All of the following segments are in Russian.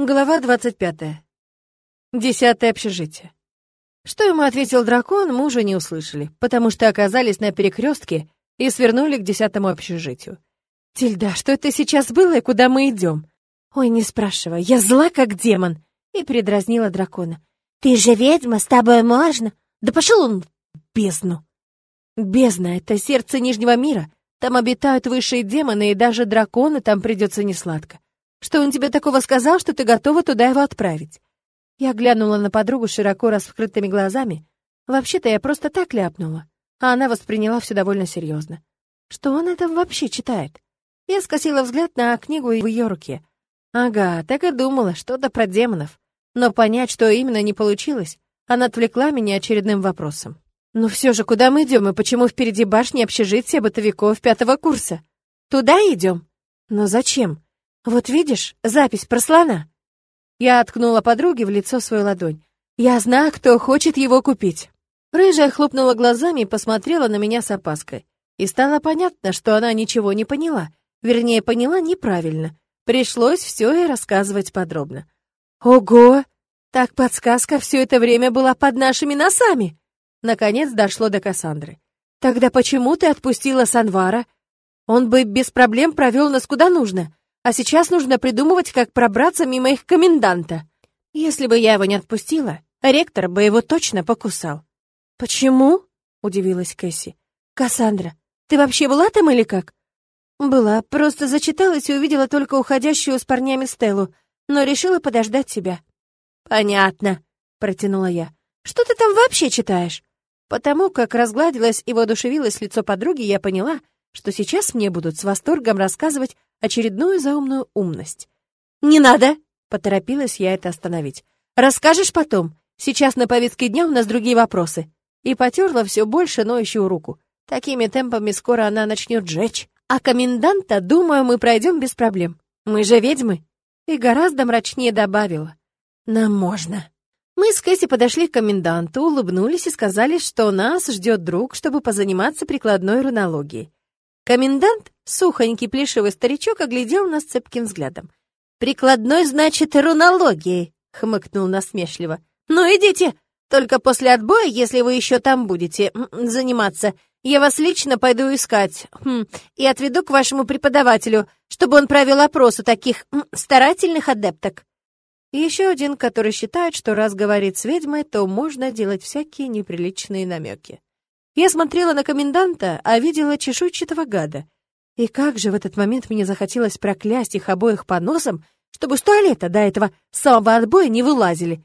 Глава 25. Десятое общежитие. Что ему ответил дракон, мы уже не услышали, потому что оказались на перекрестке и свернули к десятому общежитию. «Тильда, что это сейчас было и куда мы идем?» «Ой, не спрашивай, я зла как демон!» И передразнила дракона. «Ты же ведьма, с тобой можно?» «Да пошел он в бездну!» «Бездна — это сердце Нижнего мира. Там обитают высшие демоны, и даже драконы там придется несладко. Что он тебе такого сказал, что ты готова туда его отправить?» Я глянула на подругу широко раскрытыми глазами. Вообще-то я просто так ляпнула, а она восприняла все довольно серьезно. Что он это вообще читает? Я скосила взгляд на книгу в ее руке. Ага, так и думала, что-то про демонов. Но понять, что именно, не получилось. Она отвлекла меня очередным вопросом. «Ну все же, куда мы идем и почему впереди башни общежития бытовиков пятого курса? Туда идем? Но зачем? «Вот видишь, запись про слона». Я откнула подруге в лицо свою ладонь. «Я знаю, кто хочет его купить». Рыжая хлопнула глазами и посмотрела на меня с опаской. И стало понятно, что она ничего не поняла. Вернее, поняла неправильно. Пришлось все ей рассказывать подробно. «Ого! Так подсказка все это время была под нашими носами!» Наконец дошло до Кассандры. «Тогда почему ты отпустила Санвара? Он бы без проблем провел нас куда нужно а сейчас нужно придумывать, как пробраться мимо их коменданта. Если бы я его не отпустила, ректор бы его точно покусал. «Почему?» — удивилась Кэсси. «Кассандра, ты вообще была там или как?» «Была, просто зачиталась и увидела только уходящую с парнями Стеллу, но решила подождать тебя». «Понятно», — протянула я. «Что ты там вообще читаешь?» Потому как разгладилось и воодушевилось лицо подруги, я поняла, что сейчас мне будут с восторгом рассказывать очередную заумную умность. «Не надо!» — поторопилась я это остановить. «Расскажешь потом. Сейчас на повестке дня у нас другие вопросы». И потерла все больше ноющую руку. Такими темпами скоро она начнет жечь. А коменданта, думаю, мы пройдем без проблем. Мы же ведьмы. И гораздо мрачнее добавила. Нам можно. Мы с Кэсси подошли к коменданту, улыбнулись и сказали, что нас ждет друг, чтобы позаниматься прикладной рунологией. Комендант, сухонький плешивый старичок, оглядел нас цепким взглядом. «Прикладной, значит, рунологией», — хмыкнул насмешливо. «Ну, идите, только после отбоя, если вы еще там будете заниматься, я вас лично пойду искать хм, и отведу к вашему преподавателю, чтобы он провел опрос у таких старательных адепток». Еще один, который считает, что раз говорит с ведьмой, то можно делать всякие неприличные намеки. Я смотрела на коменданта, а видела чешуйчатого гада. И как же в этот момент мне захотелось проклясть их обоих по носам, чтобы с туалета до этого самого отбоя не вылазили.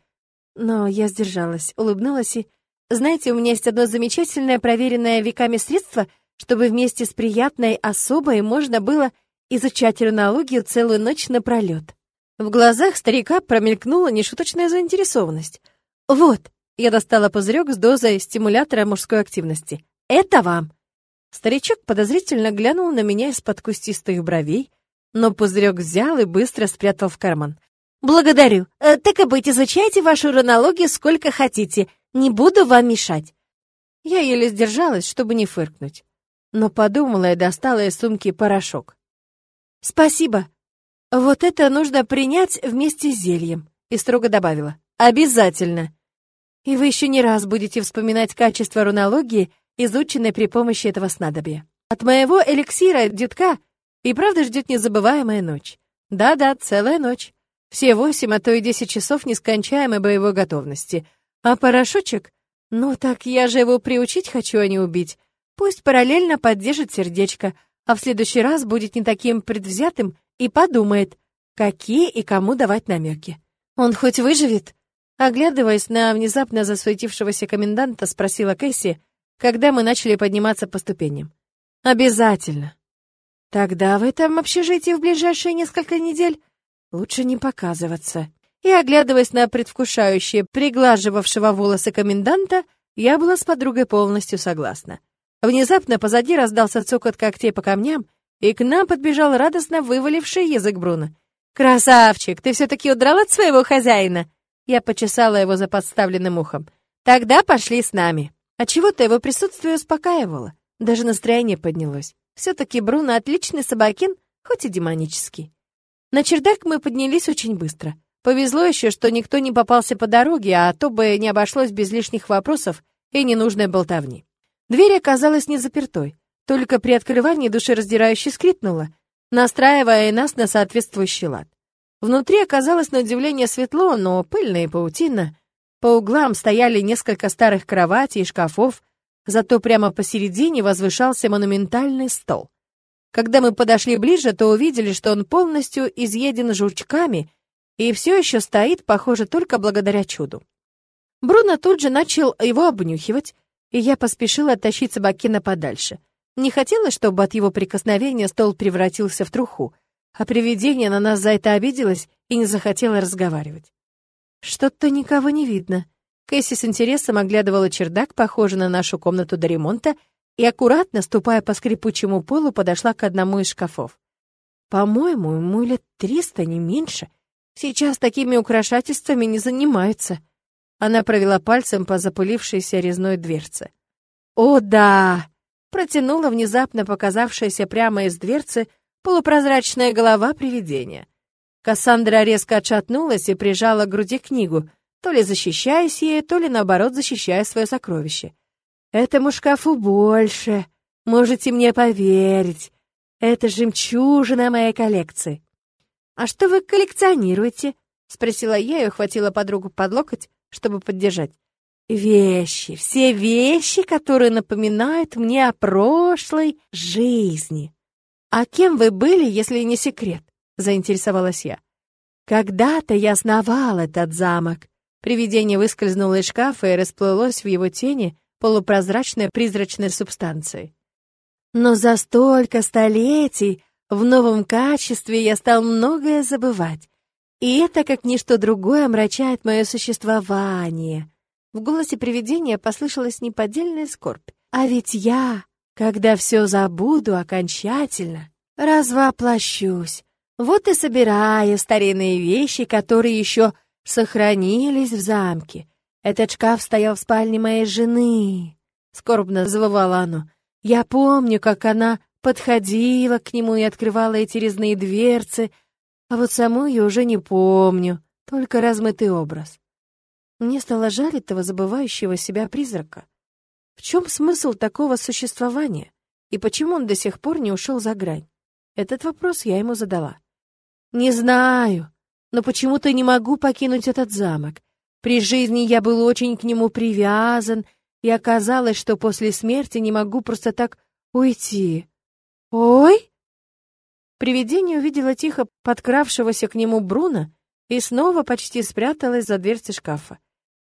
Но я сдержалась, улыбнулась и... Знаете, у меня есть одно замечательное, проверенное веками средство, чтобы вместе с приятной особой можно было изучать рунологию целую ночь напролет. В глазах старика промелькнула нешуточная заинтересованность. «Вот, я достала пузырек с дозой стимулятора мужской активности. «Это вам!» Старичок подозрительно глянул на меня из-под кустистых бровей, но пузырек взял и быстро спрятал в карман. «Благодарю. Э, так и быть, изучайте вашу ронологию сколько хотите. Не буду вам мешать». Я еле сдержалась, чтобы не фыркнуть. Но подумала и достала из сумки порошок. «Спасибо. Вот это нужно принять вместе с зельем», и строго добавила. «Обязательно». И вы еще не раз будете вспоминать качество рунологии, изученной при помощи этого снадобья. От моего эликсира детка и правда ждет незабываемая ночь. Да-да, целая ночь. Все восемь, а то и десять часов нескончаемой боевой готовности. А порошочек? Ну так я же его приучить хочу, а не убить. Пусть параллельно поддержит сердечко, а в следующий раз будет не таким предвзятым и подумает, какие и кому давать намеки. Он хоть выживет? Оглядываясь на внезапно засуетившегося коменданта, спросила Кэсси, когда мы начали подниматься по ступеням. «Обязательно». «Тогда в этом общежитии в ближайшие несколько недель лучше не показываться». И, оглядываясь на предвкушающее, приглаживавшего волосы коменданта, я была с подругой полностью согласна. Внезапно позади раздался цокот когтей по камням, и к нам подбежал радостно вываливший язык Бруно. «Красавчик, ты все-таки удрал от своего хозяина!» Я почесала его за подставленным ухом. «Тогда пошли с нами». А чего-то его присутствие успокаивало. Даже настроение поднялось. Все-таки Бруно отличный собакин, хоть и демонический. На чердак мы поднялись очень быстро. Повезло еще, что никто не попался по дороге, а то бы не обошлось без лишних вопросов и ненужной болтовни. Дверь оказалась не запертой, только при открывании душераздирающе скрипнула, настраивая нас на соответствующий лад. Внутри оказалось на удивление светло, но пыльно и паутинно. По углам стояли несколько старых кроватей и шкафов, зато прямо посередине возвышался монументальный стол. Когда мы подошли ближе, то увидели, что он полностью изъеден жучками и все еще стоит, похоже, только благодаря чуду. Бруно тут же начал его обнюхивать, и я поспешила оттащить Собакина подальше. Не хотелось, чтобы от его прикосновения стол превратился в труху, а привидение на нас за это обиделось и не захотело разговаривать. Что-то никого не видно. Кэсси с интересом оглядывала чердак, похожий на нашу комнату до ремонта, и аккуратно, ступая по скрипучему полу, подошла к одному из шкафов. По-моему, ему лет триста, не меньше. Сейчас такими украшательствами не занимаются. Она провела пальцем по запылившейся резной дверце. «О, да!» — протянула внезапно показавшаяся прямо из дверцы полупрозрачная голова привидения. Кассандра резко отшатнулась и прижала к груди книгу, то ли защищаясь ей, то ли, наоборот, защищая свое сокровище. Этому шкафу больше. Можете мне поверить. Это жемчужина моей коллекции. А что вы коллекционируете? Спросила я и ухватила подругу под локоть, чтобы поддержать. Вещи, все вещи, которые напоминают мне о прошлой жизни. А кем вы были, если не секрет? Заинтересовалась я. Когда-то я основал этот замок. Привидение выскользнуло из шкафа и расплылось в его тени, полупрозрачной призрачной субстанции. Но за столько столетий в новом качестве я стал многое забывать, и это, как ничто другое, омрачает мое существование. В голосе привидения послышалась неподдельная скорбь. А ведь я, когда все забуду окончательно, развоплощусь. Вот и собираю старинные вещи, которые еще сохранились в замке, этот шкаф стоял в спальне моей жены. Скорбно завывала оно. Я помню, как она подходила к нему и открывала эти резные дверцы, а вот саму я уже не помню, только размытый образ. Мне стало жаль этого забывающего себя призрака. В чем смысл такого существования? И почему он до сих пор не ушел за грань? Этот вопрос я ему задала. «Не знаю, но почему-то не могу покинуть этот замок. При жизни я был очень к нему привязан, и оказалось, что после смерти не могу просто так уйти. Ой! Привидение увидело тихо подкравшегося к нему Бруно и снова почти спряталось за дверцей шкафа.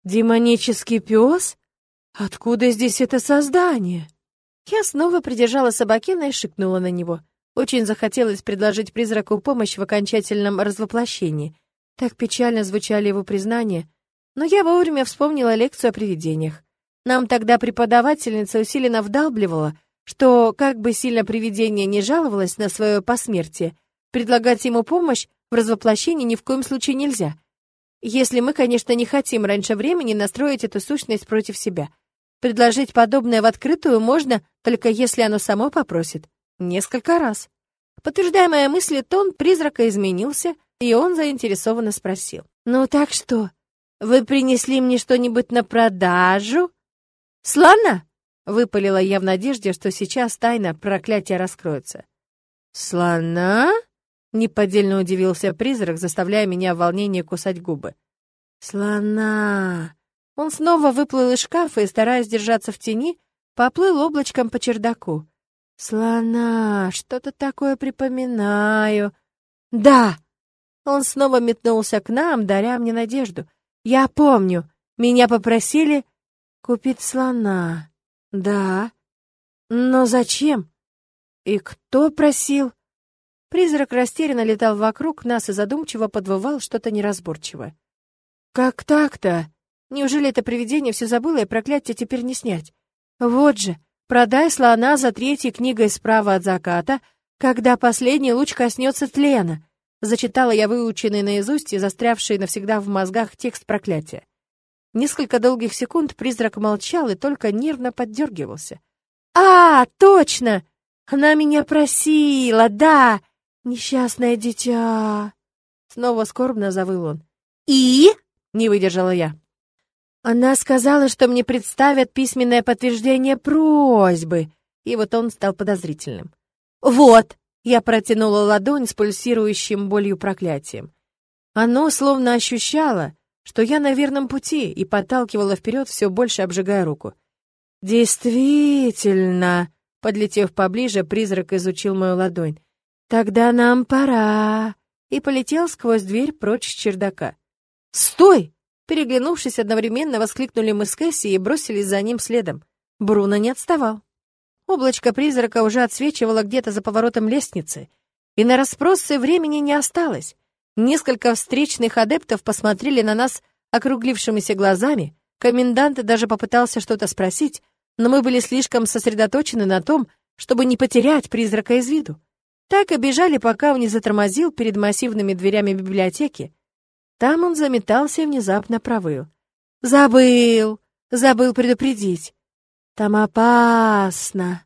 «Демонический пес? Откуда здесь это создание?» Я снова придержала Собакина и шикнула на него. Очень захотелось предложить призраку помощь в окончательном развоплощении. Так печально звучали его признания, но я вовремя вспомнила лекцию о привидениях. Нам тогда преподавательница усиленно вдалбливала, что, как бы сильно привидение не жаловалось на свое посмертие, предлагать ему помощь в развоплощении ни в коем случае нельзя. Если мы, конечно, не хотим раньше времени настроить эту сущность против себя. Предложить подобное в открытую можно, только если оно само попросит. Несколько раз. Подтверждая мои мысли, тон призрака изменился, и он заинтересованно спросил. «Ну так что, вы принесли мне что-нибудь на продажу? Слона? Выпалила я в надежде, что сейчас тайна проклятия раскроется. Слона? Неподдельно удивился призрак, заставляя меня в волнении кусать губы. Слона. Он снова выплыл из шкафа и, стараясь держаться в тени, поплыл облачком по чердаку. Слона, что-то такое припоминаю. Да. Он снова метнулся к нам, даря мне надежду. Я помню, меня попросили купить слона. Да. Но зачем? И кто просил? Призрак растерянно летал вокруг нас и задумчиво подвывал что-то неразборчивое. Как так-то? Неужели это привидение все забыло и проклятие теперь не снять? Вот же, продай слона за третьей книгой справа от заката, когда последний луч коснется тлена. Зачитала я выученный наизусть и застрявший навсегда в мозгах текст проклятия. Несколько долгих секунд призрак молчал и только нервно поддергивался. «А, точно! Она меня просила, да! Несчастное дитя!» Снова скорбно завыл он. «И?» — не выдержала я. Она сказала, что мне представят письменное подтверждение просьбы, и вот он стал подозрительным. «Вот!» — я протянула ладонь с пульсирующим болью проклятием. Оно словно ощущало, что я на верном пути, и подталкивало вперед, все больше обжигая руку. «Действительно!» — подлетев поближе, призрак изучил мою ладонь. «Тогда нам пора!» и полетел сквозь дверь прочь с чердака. «Стой!» Переглянувшись одновременно, воскликнули мы с Кэсси и бросились за ним следом. Бруно не отставал. Облачко призрака уже отсвечивало где-то за поворотом лестницы, и на расспросы времени не осталось. Несколько встречных адептов посмотрели на нас округлившимися глазами, комендант даже попытался что-то спросить, но мы были слишком сосредоточены на том, чтобы не потерять призрака из виду. Так и бежали, пока он не затормозил перед массивными дверями библиотеки. Там он заметался и внезапно провыл. «Забыл! Забыл предупредить! Там опасно!»